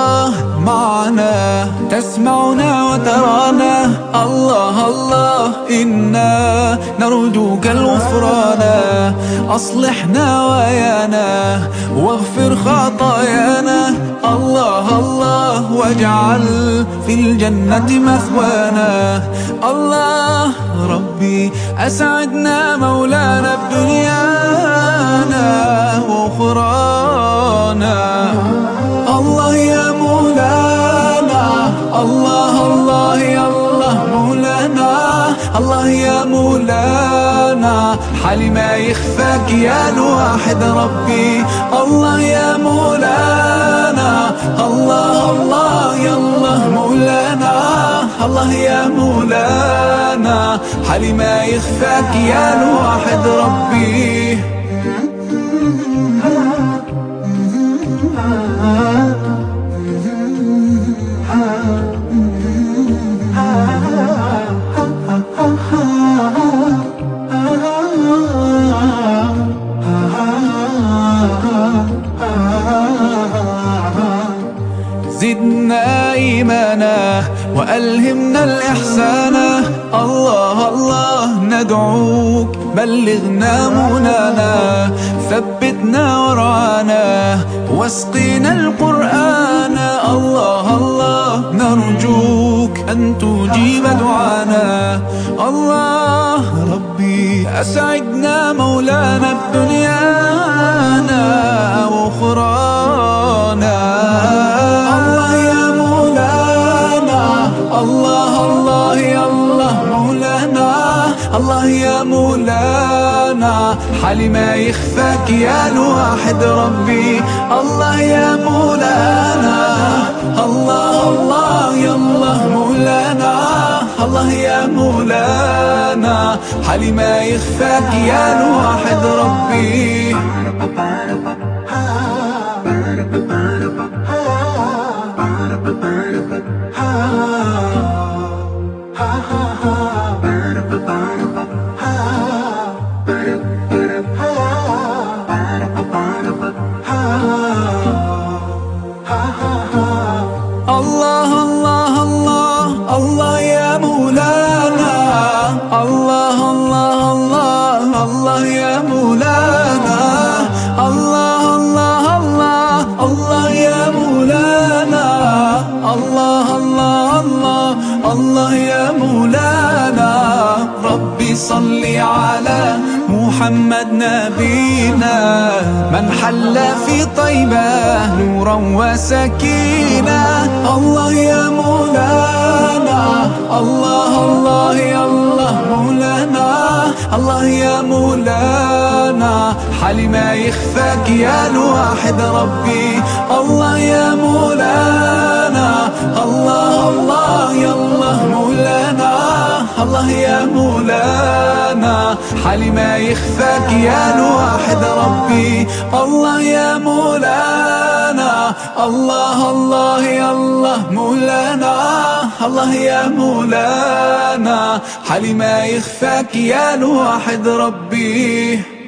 الله معنا تسمعنا وترانا. الله الله إنا نرجوك الغفران. أصلحنا ويانا واغفر خطايانا. الله الله واجعل في الجنة مثوانا. الله ربي أسعدنا مولانا بدنيانا الله الله يا الله مولانا الله يا مولانا. حالي ما يخفاك يا الواحد ربي. الله يا مولانا الله الله يا الله مولانا. الله يا مولانا حالي ما يخفاك يا الواحد ربي. زدنا إيمانا وألهمنا الإحسان. الله الله ندعوك. بلغنا منانا ثبتنا ورعانا واسقينا القرآن. الله الله نرجوك أن تجيب دعانا. الله ربي أسعدنا مولانا بدنيانا وأخرانا مولانا حالي ما يخفاك يا الواحد ربي. الله يا مولانا. الله الله يا الله مولانا. الله يا مولانا. حالي ما يخفاك يا الواحد ربي. الله الله يا مولانا. الله الله الله الله يا مولانا. الله الله الله الله يا مولانا. الله الله الله الله يا مولانا. ربي صل على محمد نبينا. من حل في طيبة نورا وسكينة. الله يا مولانا. الله الله يا الله مولانا. الله يا مولانا. حالي ما يخفاك يا الواحد ربي. الله يا مولانا. الله الله يا الله مولانا. الله يا مولانا حالي ما يخفاك يا الواحد ربي. الله يا مولانا الله الله يا الله مولانا. الله يا مولانا حالي ما يخفاك يا الواحد ربي.